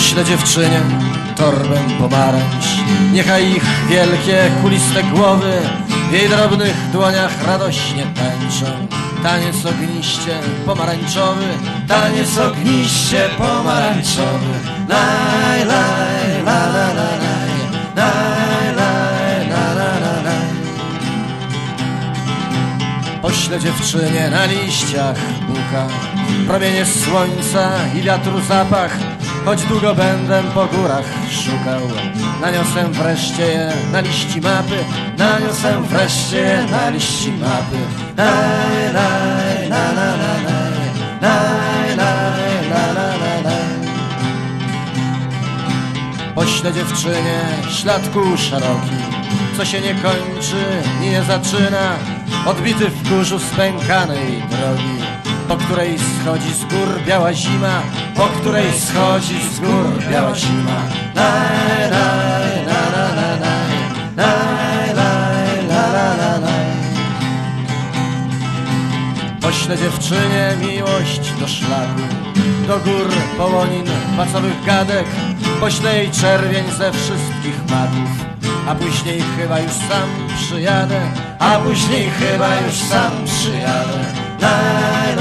Poślę dziewczynie torbę pomarańcz Niechaj ich wielkie, kuliste głowy W jej drobnych dłoniach radośnie tańczą Taniec ogniście pomarańczowy Taniec ogniście pomarańczowy. Laj, laj, la, la, la, laj. Laj, laj, la, la, la, laj. Poślę dziewczynie na liściach buka. Promienie słońca i wiatru zapach Choć długo będę po górach szukał Naniosę wreszcie je na liści mapy Naniosę wreszcie je na liści mapy. Laj Laj, laj, la, la, la, laj Poślę dziewczynie ślad kół szeroki Co się nie kończy nie zaczyna Odbity w kurzu spękanej drogi Po której schodzi z gór biała zima Po której schodzi z gór biała zima laj, la, la, la, laj Laj, laj, la, la, la, laj Poślę dziewczynie miłość do szlaku Do gór, połonin, pacowych gadek Poślę jej czerwień ze wszystkich maków a później chyba już sam przyjadę A później chyba już sam przyjadę La,